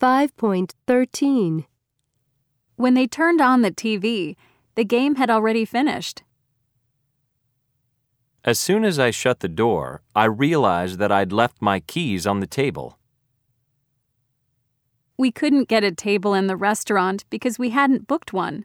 5.13. When they turned on the TV, the game had already finished. As soon as I shut the door, I realized that I'd left my keys on the table. We couldn't get a table in the restaurant because we hadn't booked one.